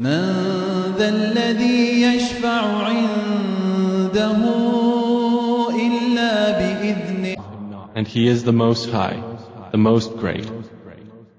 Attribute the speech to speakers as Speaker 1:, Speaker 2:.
Speaker 1: من ذا الذي يشفع عنده إلا بإذنه
Speaker 2: And He is the Most High, the Most Great.